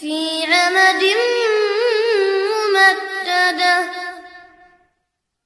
في